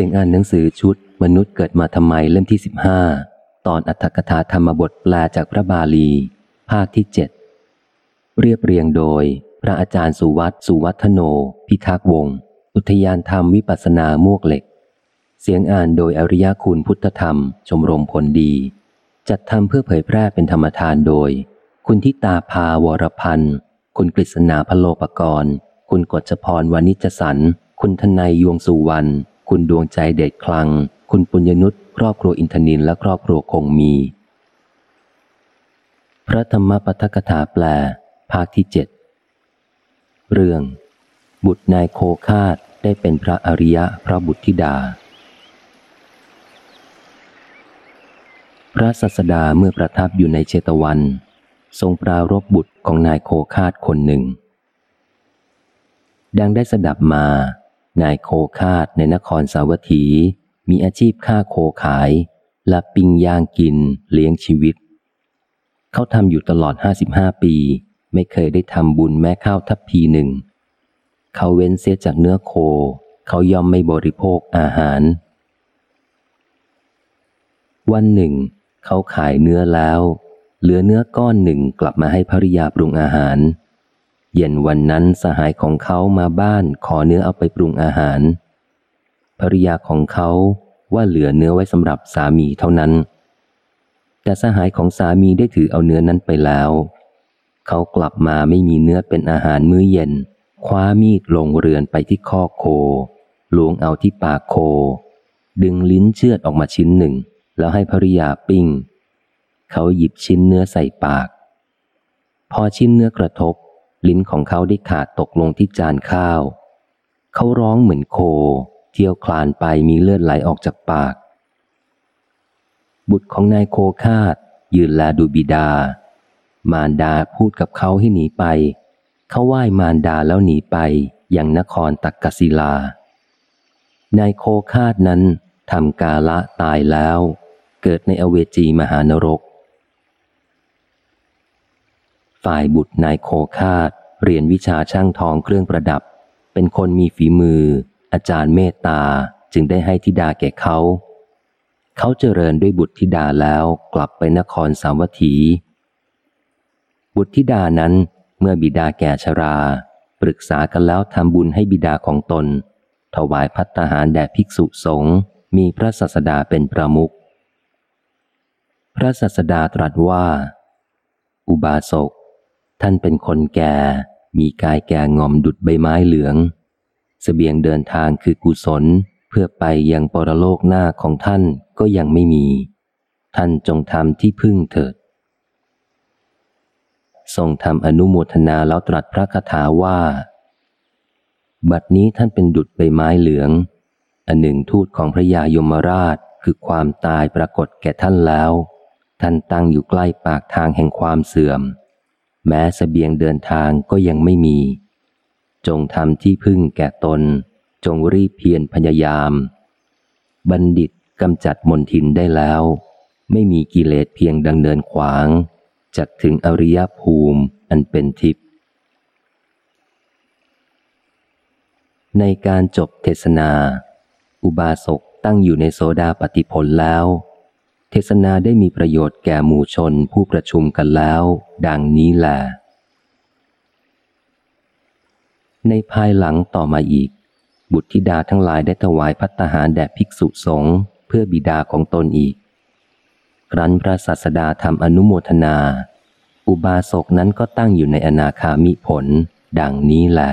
สียงอ่านหนังสือชุด มนุษย์เกิดมาทำไมเล่มที่สิบห้าตอนอัตถกถาธรรมบทแปลจากพระบาลี ภาคที่เจ็ดเรียบเรียงโดย พระอาจารย์สุวัตสุวัฒโน พิทักษ์วงศ์อุทยานธรรมวิปัสนามวกเหล็ก เสียงอ่านโดยอริยคุณพุทธธรรม ชมรมผลดี จัดทำเพื่อเผยแพร่เป็นธรรมทานโดย คุณทิตาภาวรพันธ์คุณกฤษณาพโลปกรณ์ คุณกฎจพรวานิจสัน คุณทนายยวงสุวรรณ คุณดวงใจเด็ดคลัง คุณปุญญนุษย์ครอบครัวอินทนินและครอบครัวคงมี พระธรรมปทกถาแปล ภาคที่เจ็ดเรื่อง บุตรนายโคคาดได้เป็นพระอริยะพระบุตรธิดา พระสัสดาเมื่อประทับอยู่ในเชตวัน ทรงปรารบบุตรของนายโคคาดคนหนึ่ง ดังได้สดับมา นายโคคาดในนครสาวัตถี มีอาชีพฆ่าโคขาย และปิ้งย่างกินเลี้ยงชีวิต เขาทำอยู่ตลอดห้าสิบห้าปี ไม่เคยได้ทำบุญแม้ข้าวทัพพีหนึ่ง เขาเว้นเสียจากเนื้อโค เขายอมไม่บริโภคอาหาร วันหนึ่ง เขาขายเนื้อแล้ว เหลือเนื้อก้อนหนึ่งกลับมาให้ภริยาปรุงอาหาร เย็นวันนั้นสหายของเขามาบ้านขอเนื้อเอาไปปรุงอาหาร ภริยาของเขาว่าเหลือเนื้อไว้สำหรับสามีเท่านั้น แต่สหายของสามีได้ถือเอาเนื้อนั้นไปแล้ว เขากลับมาไม่มีเนื้อเป็นอาหารมื้อเย็น คว้ามีดลงเรือนไปที่คอโคหลวงเอาที่ปากโค ดึงลิ้นเชือดออกมาชิ้นหนึ่ง แล้วให้ภริยาปิ้ง เขาหยิบชิ้นเนื้อใส่ปาก พอชิ้นเนื้อกระทบ ลิ้นของเขาได้ขาดตกลงที่จานข้าว เขาร้องเหมือนโค เที่ยวคลานไปมีเลือดไหลออกจากปาก บุตรของนายโคคาด ยืนแลดูบิดา มารดาพูดกับเขาให้หนีไป เขาไหว้มารดาแล้วหนีไปยังนครตักกศิลา นายโคคาดนั้นทำกาละตายแล้ว เกิดในอเวจีมหานรก ฝ่ายบุตรนายโคคาดเรียนวิชาช่างทองเครื่องประดับ เป็นคนมีฝีมือ อาจารย์เมตตาจึงได้ให้ธิดาแก่เขา เขาเจริญด้วยบุตรธิดาแล้วกลับไปนครสาวัตถี บุตรธิดานั้นเมื่อบิดาแก่ชรา ปรึกษากันแล้วทำบุญให้บิดาของตน ถวายพัตตาหารแด่ภิกษุสงฆ์มีพระสัสดาเป็นประมุขพระสัสดาตรัสว่า อุบาสก ท่านเป็นคนแก่ มีกายแก่งอมดุดใบไม้เหลืองสเสบียงเดินทางคือกุศล เพื่อไปยังปรโลกหน้าของท่านก็ยังไม่มี ท่านจงทำที่พึ่งเถิด ทรงทำอนุโมทนาแล้วตรัสพระคาถาว่า บัดนี้ท่านเป็นดุดใบไม้เหลือง อันหนึ่งทูตของพระยายมราชคือความตายปรากฏแก่ท่านแล้ว ท่านตั้งอยู่ใกล้ปากทางแห่งความเสื่อม แม้สเสบียงเดินทางก็ยังไม่มี จงทำที่พึ่งแก่ตน จงรีบเพียรพยายาม บัณฑิตกำจัดมนทินได้แล้ว ไม่มีกิเลสเพียงดังเนินขวางจักถึงอริยภูมิอันเป็นทิพย์ในการจบเทศนา อุบาสกตั้งอยู่ในโสดาปฏิผลแล้ว เทศนาได้มีประโยชน์แก่หมู่ชนผู้ประชุมกันแล้ว ดังนี้แหละในภายหลังต่อมาอีก บุตรธิดาทั้งหลายได้ถวายพัตตาหารแด่ภิกษุสงฆ์เพื่อบิดาของตนอีก ครั้นพระศาสดาทำอนุโมทนา อุบาสกนั้นก็ตั้งอยู่ในอนาคามิผล ดังนี้แหละ